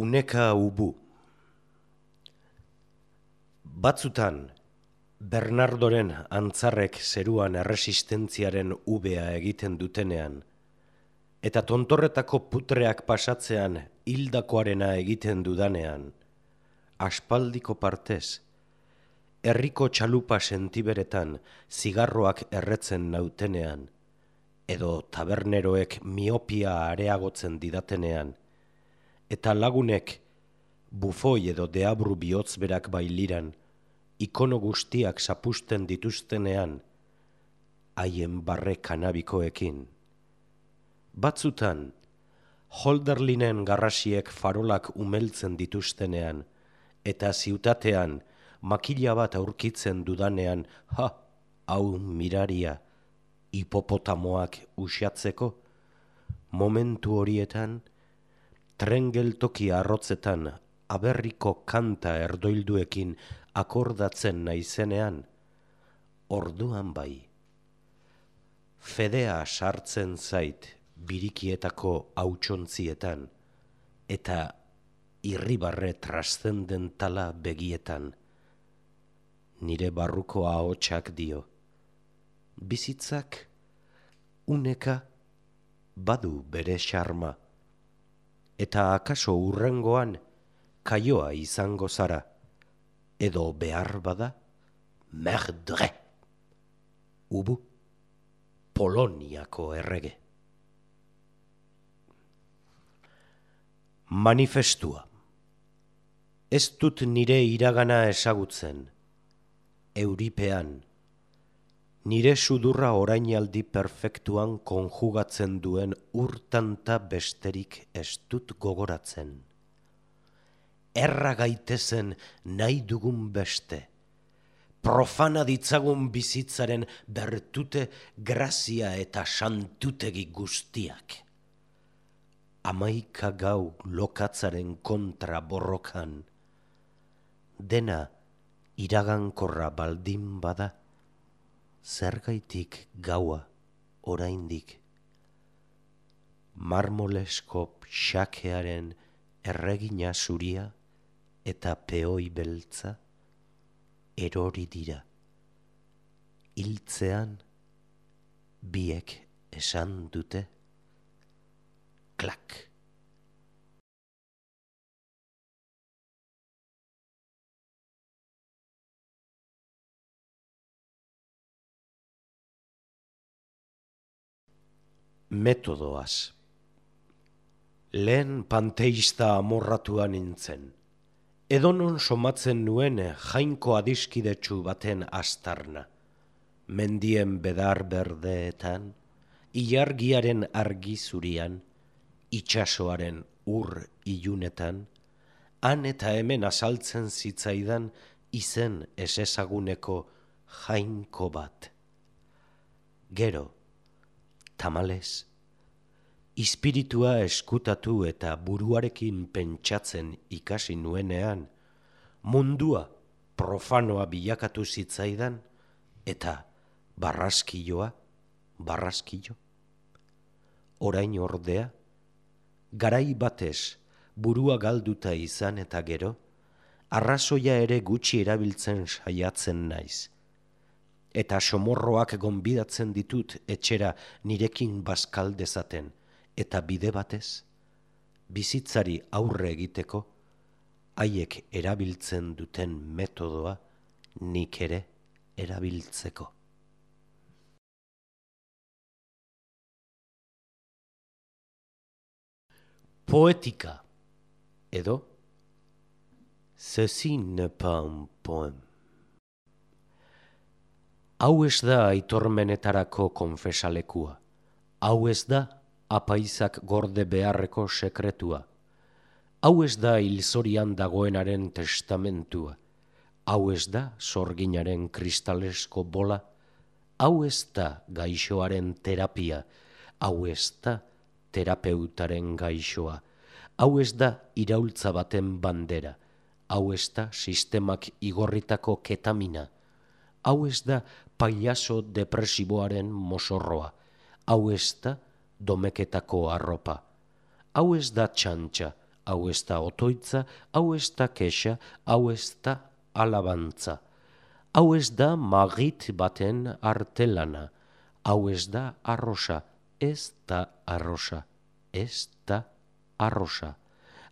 Uneka ubu. Batzutan, Bernardoren antzarrek zeruan erresistentziaren ubea egiten dutenean, eta tontorretako putreak pasatzean hildakoarena egiten dudanean, aspaldiko partez, herriko txalupa sentiberetan zigarroak erretzen nautenean, edo taberneroek miopia areagotzen didatenean, eta lagunek bufoi edo deabru bihotz berak bailiran, ikono guztiak zapusten dituztenean, haien barre kanabikoekin. Batzutan, holderlinen garrasiek farolak umeltzen dituztenean, eta ziutatean makila bat aurkitzen dudanean, ha, hau miraria, hipopotamoak usiatzeko, momentu horietan, tren geltoki arrotzetan aberriko kanta erdoilduekin akordatzen naizenean, orduan bai. Fedea sartzen zait birikietako hautsontzietan eta irribarre trascendentala begietan. Nire barruko ahotsak dio. Bizitzak uneka badu bere xarma eta akaso urrengoan kaioa izango zara, edo behar bada, merdre, ubu, Poloniako errege. Manifestua. Ez dut nire iragana esagutzen, euripean, nire sudurra orainaldi perfektuan konjugatzen duen urtanta besterik ez dut gogoratzen. Erra gaitezen nahi dugun beste, profana ditzagun bizitzaren bertute grazia eta santutegi guztiak. Amaika gau lokatzaren kontra borrokan, dena iragankorra baldin bada, zergaitik gaua oraindik? Marmolesko xakearen erregina zuria eta peoi beltza erori dira. Hiltzean biek esan dute klak metodoaz. Lehen panteista amorratua nintzen. Edonon somatzen nuen jainko adiskidetsu baten astarna. Mendien bedar berdeetan, ilargiaren argi zurian, itxasoaren ur ilunetan, han eta hemen azaltzen zitzaidan izen esezaguneko jainko bat. Gero, tamalez, ispiritua eskutatu eta buruarekin pentsatzen ikasi nuenean, mundua profanoa bilakatu zitzaidan eta barraskilloa, barraskillo. Orain ordea, garai batez burua galduta izan eta gero, arrazoia ere gutxi erabiltzen saiatzen naiz eta somorroak gonbidatzen ditut etxera nirekin bazkal dezaten, eta bide batez, bizitzari aurre egiteko, haiek erabiltzen duten metodoa nik ere erabiltzeko. Poetika edo Ceci n'est pas un poème. Hau ez da aitormenetarako konfesalekua. Hau ez da apaizak gorde beharreko sekretua. Hau ez da hilzorian dagoenaren testamentua. Hau ez da sorginaren kristalesko bola. Hau ez da gaixoaren terapia. Hau ez da terapeutaren gaixoa. Hau ez da iraultza baten bandera. Hau ez da sistemak igorritako ketamina. Hau ez da pailaso depresiboaren mosorroa. Hau ez da domeketako arropa. Hau ez da txantxa, hau ez da otoitza, hau ez da kexa, hau ez da alabantza. Hau ez da magit baten artelana, hau ez da arrosa, ez da arrosa, ez da arrosa.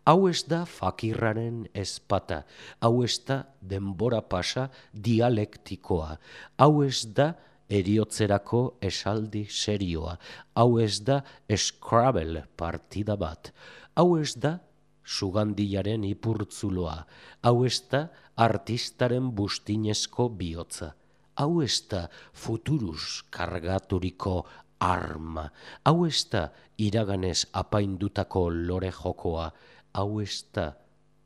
Hau ez da fakirraren espata, hau ez da denbora pasa dialektikoa, hau ez da eriotzerako esaldi serioa, hau ez da eskrabel partida bat, hau ez da sugandilaren ipurtzuloa, hau ez da artistaren bustinezko bihotza, hau ez da futurus kargaturiko arma, hau ez da iraganez apaindutako lore jokoa, hau ez da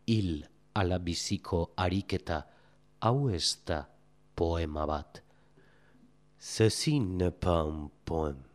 hil alabiziko ariketa, hau ez da poema bat. Ceci n'est pas un poème.